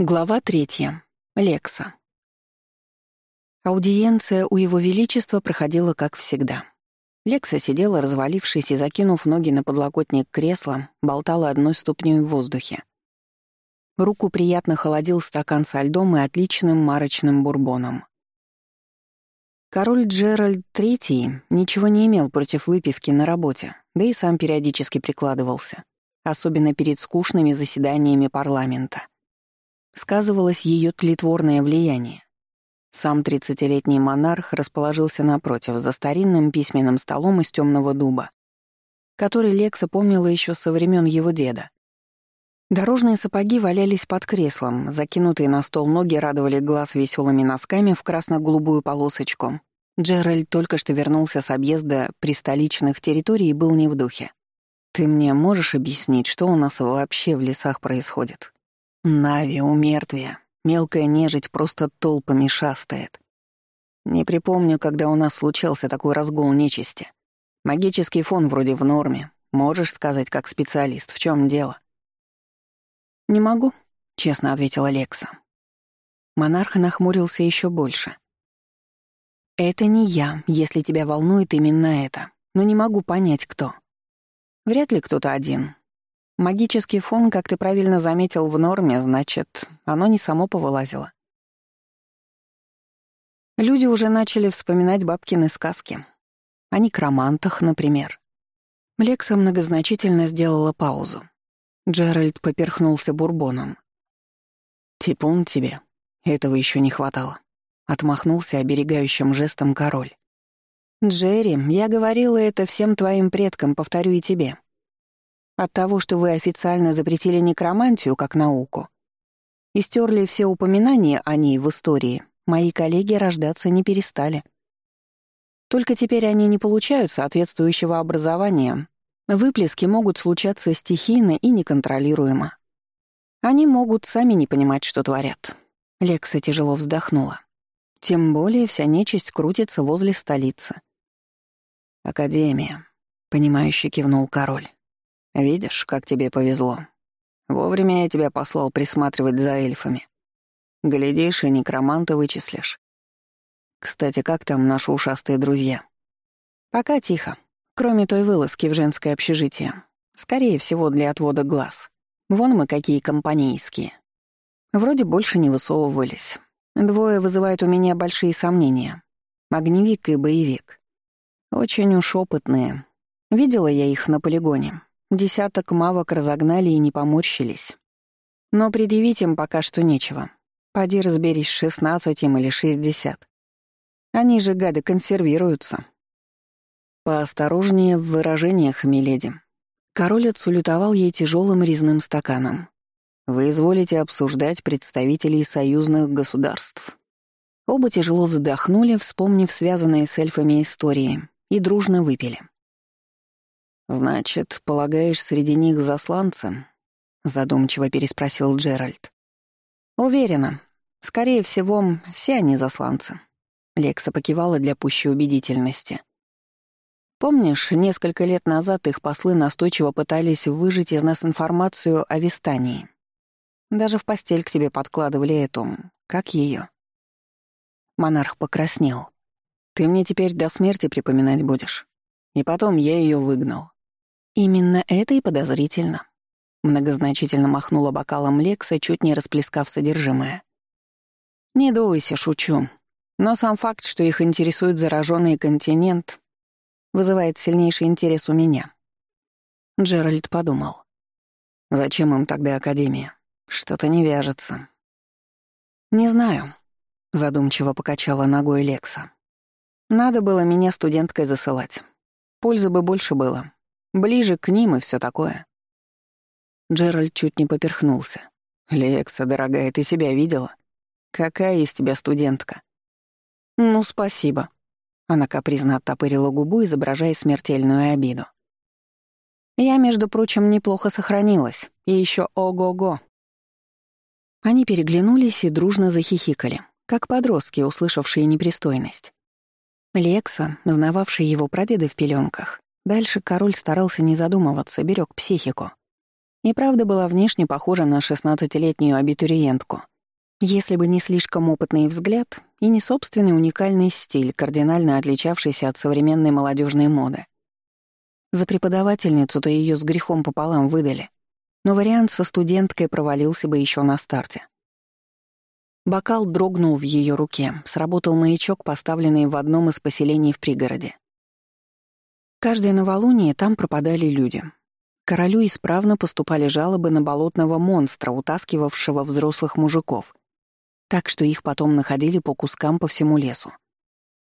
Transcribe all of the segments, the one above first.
Глава третья. Лекса. Аудиенция у Его Величества проходила как всегда. Лекса сидела, развалившись и закинув ноги на подлокотник кресла, болтала одной ступней в воздухе. Руку приятно холодил стакан со льдом и отличным марочным бурбоном. Король Джеральд III ничего не имел против выпивки на работе, да и сам периодически прикладывался, особенно перед скучными заседаниями парламента — сказывалось ее тлетворное влияние. Сам тридцатилетний монарх расположился напротив, за старинным письменным столом из темного дуба, который Лекса помнила еще со времен его деда. Дорожные сапоги валялись под креслом, закинутые на стол ноги радовали глаз веселыми носками в красно-голубую полосочку. Джеральд только что вернулся с объезда пристоличных территорий и был не в духе. «Ты мне можешь объяснить, что у нас вообще в лесах происходит?» Нави, умертвие, мелкая нежить просто толпами шастает. Не припомню, когда у нас случался такой разгул нечисти. Магический фон вроде в норме. Можешь сказать, как специалист, в чем дело? «Не могу», — честно ответила Лекса. Монарх нахмурился еще больше. «Это не я, если тебя волнует именно это, но не могу понять, кто. Вряд ли кто-то один, Магический фон, как ты правильно заметил, в норме, значит, оно не само повылазило. Люди уже начали вспоминать бабкины сказки. О некромантах, например. Лекса многозначительно сделала паузу. Джеральд поперхнулся бурбоном. «Типун тебе. Этого еще не хватало», — отмахнулся оберегающим жестом король. «Джерри, я говорила это всем твоим предкам, повторю и тебе. От того, что вы официально запретили некромантию как науку и стерли все упоминания о ней в истории, мои коллеги рождаться не перестали. Только теперь они не получают соответствующего образования. Выплески могут случаться стихийно и неконтролируемо. Они могут сами не понимать, что творят. Лекса тяжело вздохнула. Тем более вся нечисть крутится возле столицы. «Академия», — понимающе кивнул король. Видишь, как тебе повезло. Вовремя я тебя послал присматривать за эльфами. Глядишь, и некроманта вычислишь. Кстати, как там наши ушастые друзья? Пока тихо. Кроме той вылазки в женское общежитие. Скорее всего, для отвода глаз. Вон мы какие компанейские. Вроде больше не высовывались. Двое вызывают у меня большие сомнения. Огневик и боевик. Очень уж опытные. Видела я их на полигоне. Десяток мавок разогнали и не поморщились. Но предъявить им пока что нечего. Поди разберись, шестнадцать им или шестьдесят. Они же, гады, консервируются. Поосторожнее в выражениях, миледи. Король отсулютовал ей тяжелым резным стаканом. Вы изволите обсуждать представителей союзных государств. Оба тяжело вздохнули, вспомнив связанные с эльфами истории, и дружно выпили. «Значит, полагаешь, среди них засланцы?» — задумчиво переспросил Джеральд. «Уверена. Скорее всего, все они засланцы». Лекса покивала для пущей убедительности. «Помнишь, несколько лет назад их послы настойчиво пытались выжить из нас информацию о Вистании? Даже в постель к тебе подкладывали эту... Как ее? Монарх покраснел. «Ты мне теперь до смерти припоминать будешь. И потом я ее выгнал. Именно это и подозрительно. Многозначительно махнула бокалом Лекса, чуть не расплескав содержимое. Не дуйся, шучу. Но сам факт, что их интересует зараженный континент, вызывает сильнейший интерес у меня. Джеральд подумал. Зачем им тогда Академия? Что-то не вяжется. Не знаю, задумчиво покачала ногой Лекса. Надо было меня студенткой засылать. Пользы бы больше было. Ближе к ним и все такое. Джеральд чуть не поперхнулся. «Лекса, дорогая, ты себя видела? Какая из тебя студентка?» «Ну, спасибо». Она капризно оттопырила губу, изображая смертельную обиду. «Я, между прочим, неплохо сохранилась. И еще ого-го». Они переглянулись и дружно захихикали, как подростки, услышавшие непристойность. Лекса, знававший его прадеда в пеленках, Дальше король старался не задумываться, берег психику. И правда была внешне похожа на шестнадцатилетнюю абитуриентку. Если бы не слишком опытный взгляд и не собственный уникальный стиль, кардинально отличавшийся от современной молодежной моды. За преподавательницу-то ее с грехом пополам выдали, но вариант со студенткой провалился бы еще на старте. Бокал дрогнул в ее руке, сработал маячок, поставленный в одном из поселений в пригороде. Каждое новолуние там пропадали люди. Королю исправно поступали жалобы на болотного монстра, утаскивавшего взрослых мужиков, так что их потом находили по кускам по всему лесу.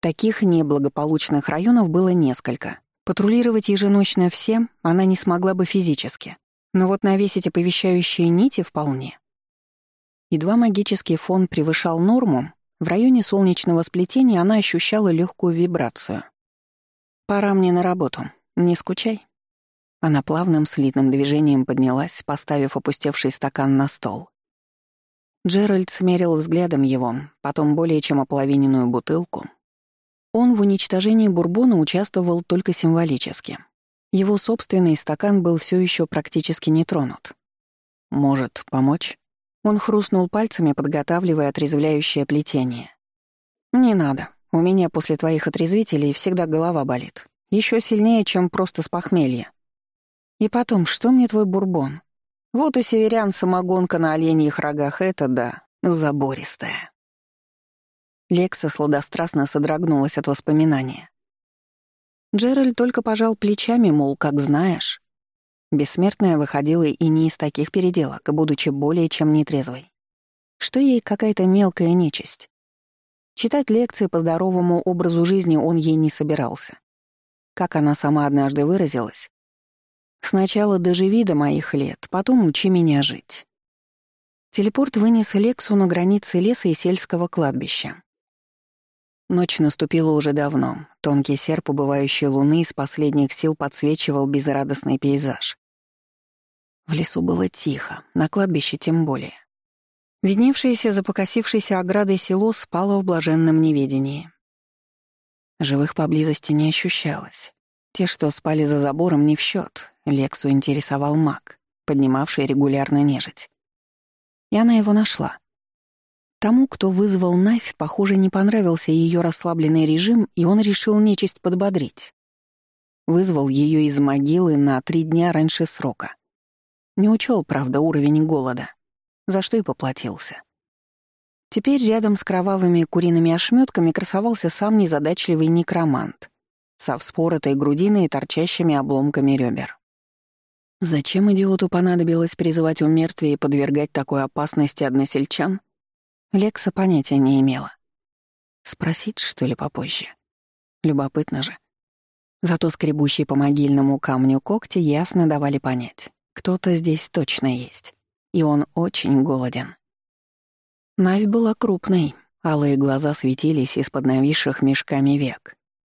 Таких неблагополучных районов было несколько. Патрулировать еженочно всем она не смогла бы физически, но вот навесить оповещающие нити вполне. Едва магический фон превышал норму, в районе солнечного сплетения она ощущала легкую вибрацию. «Пора мне на работу. Не скучай». Она плавным слитным движением поднялась, поставив опустевший стакан на стол. Джеральд смерил взглядом его, потом более чем ополовиненную бутылку. Он в уничтожении бурбона участвовал только символически. Его собственный стакан был все еще практически не тронут. «Может, помочь?» Он хрустнул пальцами, подготавливая отрезвляющее плетение. «Не надо. У меня после твоих отрезвителей всегда голова болит. Еще сильнее, чем просто с похмелья. И потом, что мне твой бурбон? Вот у северян самогонка на оленьих рогах — это да, забористая». Лекса сладострастно содрогнулась от воспоминания. Джеральд только пожал плечами, мол, как знаешь. Бессмертная выходила и не из таких переделок, будучи более чем нетрезвой. Что ей какая-то мелкая нечисть? Читать лекции по здоровому образу жизни он ей не собирался. Как она сама однажды выразилась, «Сначала доживи до моих лет, потом учи меня жить». Телепорт вынес Лексу на границе леса и сельского кладбища. Ночь наступила уже давно. Тонкий серп убывающей луны из последних сил подсвечивал безрадостный пейзаж. В лесу было тихо, на кладбище тем более. Видневшееся за покосившейся оградой село спало в блаженном неведении. Живых поблизости не ощущалось. Те, что спали за забором, не в счет. Лексу интересовал маг, поднимавший регулярно нежить. И она его нашла. Тому, кто вызвал Навь, похоже, не понравился ее расслабленный режим, и он решил нечисть подбодрить. Вызвал ее из могилы на три дня раньше срока. Не учел, правда, уровень голода, за что и поплатился. Теперь рядом с кровавыми куриными ошметками красовался сам незадачливый некромант со вспоротой грудиной и торчащими обломками ребер. Зачем идиоту понадобилось призывать у мертвия и подвергать такой опасности односельчан? Лекса понятия не имела. Спросить, что ли, попозже? Любопытно же. Зато скребущие по могильному камню когти ясно давали понять. Кто-то здесь точно есть. И он очень голоден. Навь была крупной, алые глаза светились из-под нависших мешками век.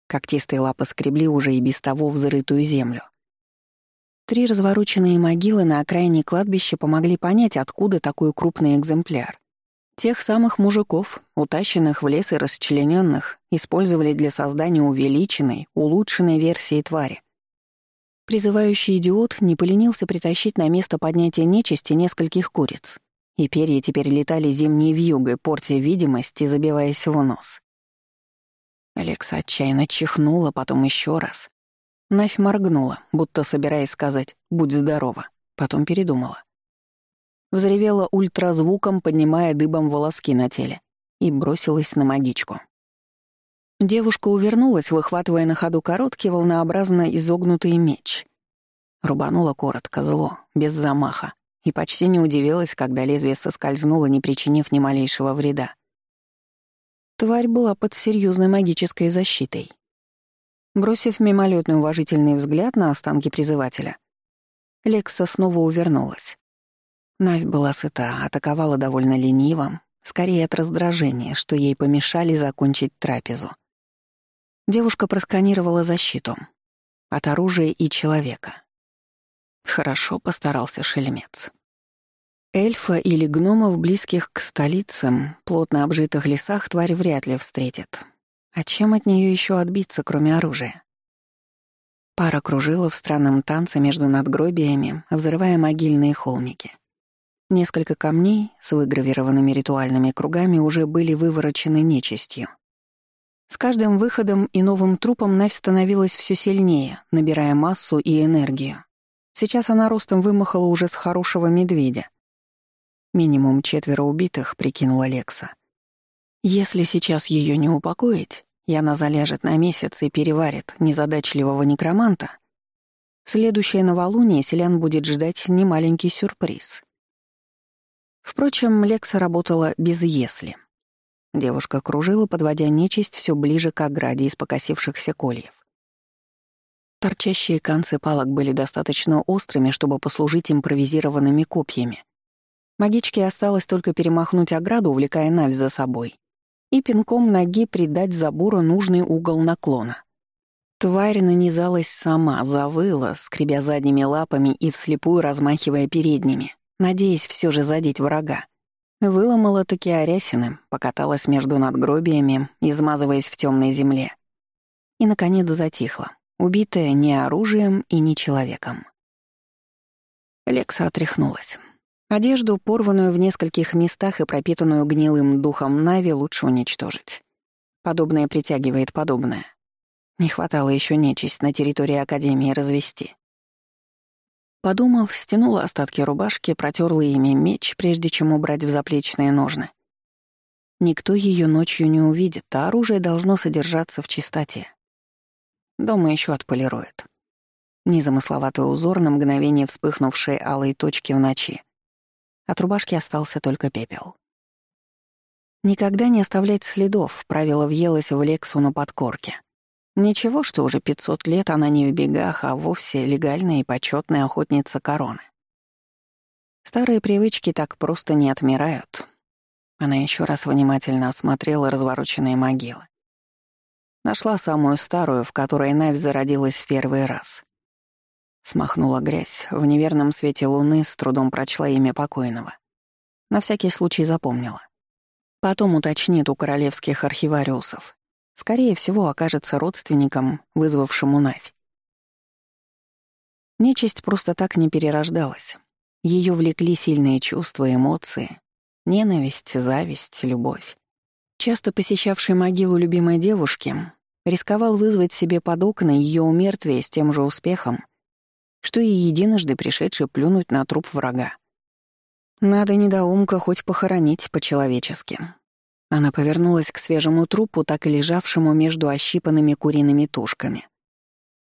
Когтистые лапы скребли уже и без того взрытую землю. Три развороченные могилы на окраине кладбища помогли понять, откуда такой крупный экземпляр. Тех самых мужиков, утащенных в лес и расчлененных, использовали для создания увеличенной, улучшенной версии твари. Призывающий идиот не поленился притащить на место поднятия нечисти нескольких куриц. И перья теперь летали зимней вьюгой, портя видимость и забиваясь в нос. Алекса отчаянно чихнула, потом еще раз. Нафь моргнула, будто собираясь сказать «будь здорова», потом передумала. Взревела ультразвуком, поднимая дыбом волоски на теле, и бросилась на магичку. Девушка увернулась, выхватывая на ходу короткий, волнообразно изогнутый меч. Рубанула коротко, зло, без замаха, и почти не удивилась, когда лезвие соскользнуло, не причинив ни малейшего вреда. Тварь была под серьезной магической защитой. Бросив мимолетный уважительный взгляд на останки призывателя, Лекса снова увернулась. Навь была сыта, атаковала довольно лениво, скорее от раздражения, что ей помешали закончить трапезу. Девушка просканировала защиту. От оружия и человека. Хорошо постарался шельмец. Эльфа или гномов, близких к столицам, плотно обжитых лесах, тварь вряд ли встретит. А чем от нее еще отбиться, кроме оружия? Пара кружила в странном танце между надгробиями, взрывая могильные холмики. Несколько камней с выгравированными ритуальными кругами уже были выворочены нечистью. С каждым выходом и новым трупом Навь становилась все сильнее, набирая массу и энергию. Сейчас она ростом вымахала уже с хорошего медведя. Минимум четверо убитых, прикинула Лекса. Если сейчас ее не упокоить, и она заляжет на месяц и переварит незадачливого некроманта, в следующее новолуние селян будет ждать немаленький сюрприз. Впрочем, Лекса работала без «если». Девушка кружила, подводя нечисть все ближе к ограде из покосившихся кольев. Торчащие концы палок были достаточно острыми, чтобы послужить импровизированными копьями. Магичке осталось только перемахнуть ограду, увлекая Навь за собой, и пинком ноги придать забору нужный угол наклона. Тварь нанизалась сама, завыла, скребя задними лапами и вслепую размахивая передними, надеясь все же задеть врага. Выломала таки арясины, покаталась между надгробиями, измазываясь в темной земле. И, наконец, затихла, убитая ни оружием и ни человеком. Лекса отряхнулась. Одежду, порванную в нескольких местах и пропитанную гнилым духом Нави, лучше уничтожить. Подобное притягивает подобное. Не хватало еще нечисть на территории Академии развести. Подумав, стянула остатки рубашки, протерла ими меч, прежде чем убрать в заплечные ножны. Никто ее ночью не увидит, а оружие должно содержаться в чистоте. Дома еще отполирует. Незамысловатый узор, на мгновение вспыхнувшие алые точки в ночи. От рубашки остался только пепел. Никогда не оставлять следов, правило въелось в Лексу на подкорке. Ничего, что уже 500 лет она не в бегах, а вовсе легальная и почетная охотница короны. Старые привычки так просто не отмирают. Она еще раз внимательно осмотрела развороченные могилы. Нашла самую старую, в которой Навь зародилась в первый раз. Смахнула грязь, в неверном свете луны с трудом прочла имя покойного. На всякий случай запомнила. Потом уточнит у королевских архивариусов. Скорее всего, окажется родственником, вызвавшему Навь. Нечисть просто так не перерождалась. Ее влекли сильные чувства, эмоции, ненависть, зависть, любовь. Часто посещавший могилу любимой девушки рисковал вызвать себе под окна ее умертвие с тем же успехом, что и единожды пришедший плюнуть на труп врага. Надо недоумка хоть похоронить по-человечески. Она повернулась к свежему трупу, так и лежавшему между ощипанными куриными тушками.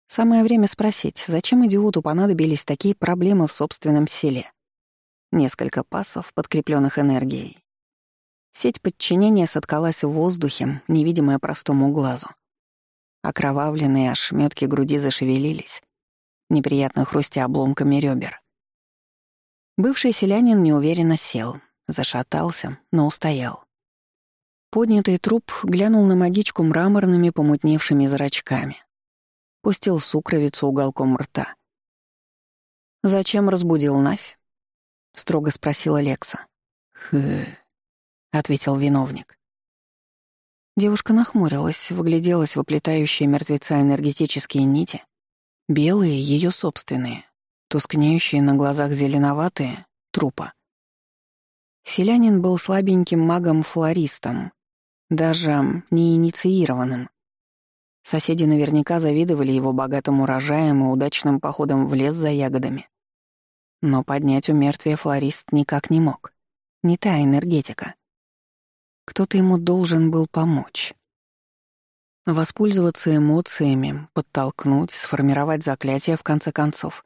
Самое время спросить, зачем идиоту понадобились такие проблемы в собственном селе? Несколько пасов, подкрепленных энергией. Сеть подчинения соткалась в воздухе, невидимая простому глазу. Окровавленные ошметки груди зашевелились, неприятно хрустя обломками ребер. Бывший селянин неуверенно сел, зашатался, но устоял. Поднятый труп глянул на магичку мраморными помутневшими зрачками. Пустил сукровицу уголком рта. «Зачем разбудил Навь?» — строго спросила Лекса. «Хэ», — ответил виновник. Девушка нахмурилась, выгляделась в оплетающие мертвеца энергетические нити. Белые — ее собственные, тускнеющие на глазах зеленоватые — трупа. Селянин был слабеньким магом-флористом, даже неинициированным. Соседи наверняка завидовали его богатым урожаем и удачным походом в лес за ягодами. Но поднять у мертвия флорист никак не мог. Не та энергетика. Кто-то ему должен был помочь. Воспользоваться эмоциями, подтолкнуть, сформировать заклятие в конце концов.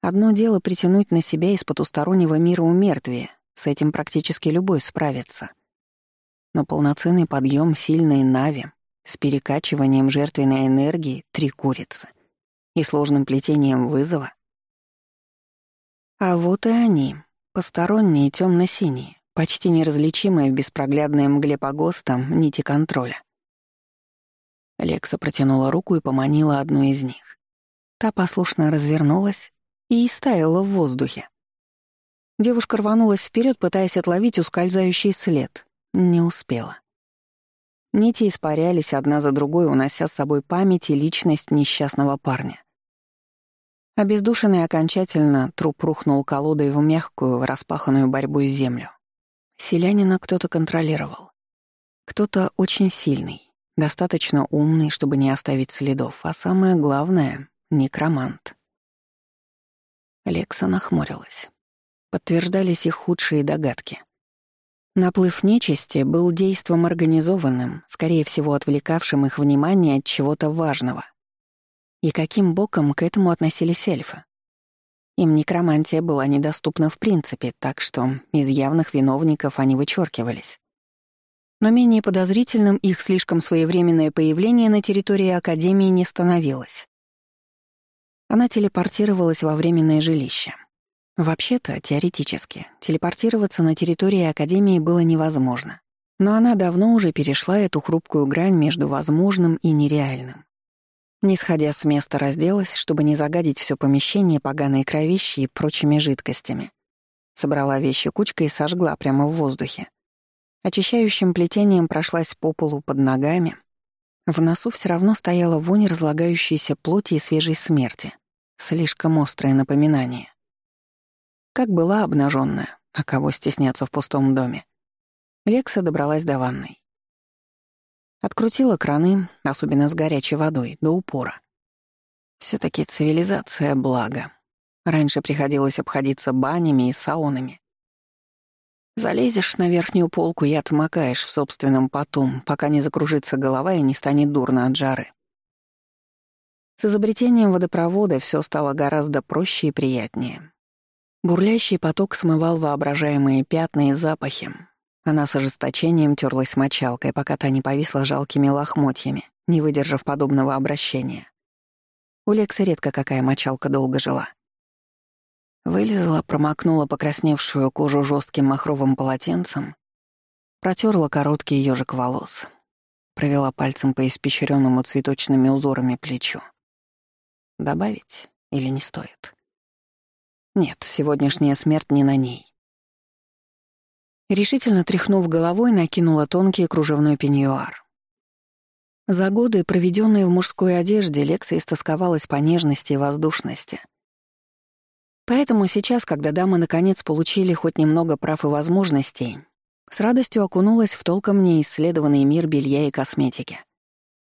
Одно дело притянуть на себя из потустороннего мира у мертвия, с этим практически любой справится — но полноценный подъем сильной нави с перекачиванием жертвенной энергии три курицы и сложным плетением вызова. А вот и они, посторонние темно-синие, почти неразличимые в беспроглядной мгле погоста нити контроля. Лекса протянула руку и поманила одну из них. Та послушно развернулась и истаяла в воздухе. Девушка рванулась вперед, пытаясь отловить ускользающий след, не успела. Нити испарялись одна за другой, унося с собой память и личность несчастного парня. Обездушенный окончательно, труп рухнул колодой в мягкую, распаханную борьбой землю. Селянина кто-то контролировал. Кто-то очень сильный, достаточно умный, чтобы не оставить следов, а самое главное — некромант. Лекса нахмурилась. Подтверждались их худшие догадки. Наплыв нечисти был действом организованным, скорее всего, отвлекавшим их внимание от чего-то важного — и каким боком к этому относились эльфы? Им некромантия была недоступна в принципе, так что из явных виновников они вычеркивались. Но менее подозрительным их слишком своевременное появление на территории Академии не становилось. Она телепортировалась во временное жилище. Вообще-то, теоретически, телепортироваться на территории Академии было невозможно. Но она давно уже перешла эту хрупкую грань между возможным и нереальным. Не сходя с места, разделась, чтобы не загадить все помещение поганой кровищей и прочими жидкостями. Собрала вещи кучкой и сожгла прямо в воздухе. Очищающим плетением прошлась по полу под ногами. В носу все равно стояла вонь разлагающейся плоти и свежей смерти. Слишком острое напоминание. Как была обнаженная, а кого стесняться в пустом доме. Лекса добралась до ванной. Открутила краны, особенно с горячей водой, до упора. все таки цивилизация — благо. Раньше приходилось обходиться банями и саунами. Залезешь на верхнюю полку и отмокаешь в собственном поту, пока не закружится голова и не станет дурно от жары. С изобретением водопровода все стало гораздо проще и приятнее. Бурлящий поток смывал воображаемые пятна и запахи, она с ожесточением терлась мочалкой, пока та не повисла жалкими лохмотьями, не выдержав подобного обращения. У Лекса редко какая мочалка долго жила. Вылезла, промокнула покрасневшую кожу жестким махровым полотенцем, протерла короткий ежик волос, провела пальцем по испещренному цветочными узорами плечу. Добавить или не стоит? Нет, сегодняшняя смерть не на ней. Решительно тряхнув головой, накинула тонкий кружевной пеньюар. За годы, проведенные в мужской одежде, Лекса истосковалась по нежности и воздушности. Поэтому сейчас, когда дамы наконец получили хоть немного прав и возможностей, с радостью окунулась в толком неисследованный мир белья и косметики.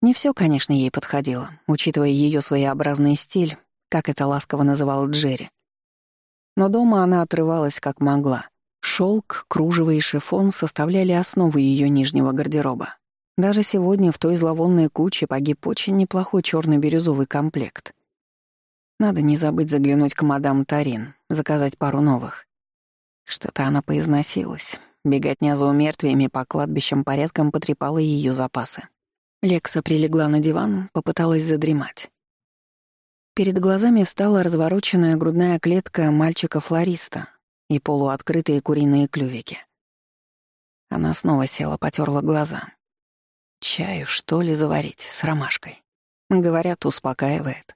Не все, конечно, ей подходило, учитывая ее своеобразный стиль, как это ласково называл Джерри. Но дома она отрывалась как могла — Шелк, кружево и шифон составляли основу ее нижнего гардероба. Даже сегодня в той зловонной куче погиб очень неплохой черно бирюзовый комплект. Надо не забыть заглянуть к мадам Тарин, заказать пару новых. Что-то она поизносилась. Беготня за умертвиями по кладбищам порядком потрепала ее запасы. Лекса прилегла на диван, попыталась задремать. Перед глазами встала развороченная грудная клетка мальчика-флориста, и полуоткрытые куриные клювики. Она снова села, потерла глаза. Чаю, что ли, заварить с ромашкой? Говорят, успокаивает.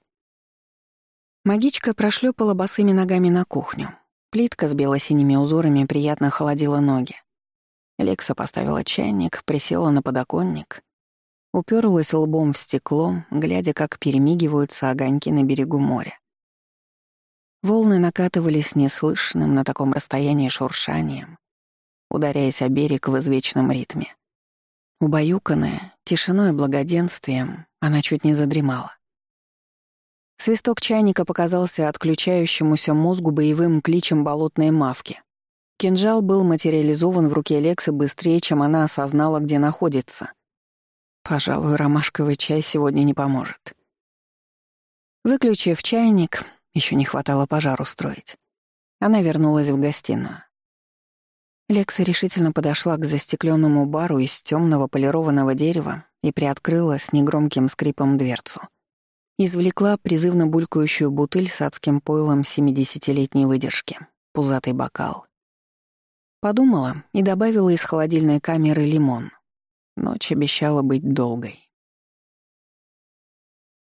Магичка прошлепала босыми ногами на кухню. Плитка с бело-синими узорами приятно холодила ноги. Лекса поставила чайник, присела на подоконник, уперлась лбом в стекло, глядя, как перемигиваются огоньки на берегу моря. Волны накатывались неслышным на таком расстоянии шуршанием, ударяясь о берег в извечном ритме. Убаюканная, тишиной и благоденствием, она чуть не задремала. Свисток чайника показался отключающемуся мозгу боевым кличем болотной мавки. Кинжал был материализован в руке Лексы быстрее, чем она осознала, где находится. Пожалуй, ромашковый чай сегодня не поможет. Выключив чайник, еще не хватало пожар устроить. Она вернулась в гостиную. Лекса решительно подошла к застекленному бару из темного полированного дерева и приоткрыла с негромким скрипом дверцу. Извлекла призывно булькающую бутыль с адским пойлом семидесятилетней выдержки, пузатый бокал. Подумала и добавила из холодильной камеры лимон. Ночь обещала быть долгой.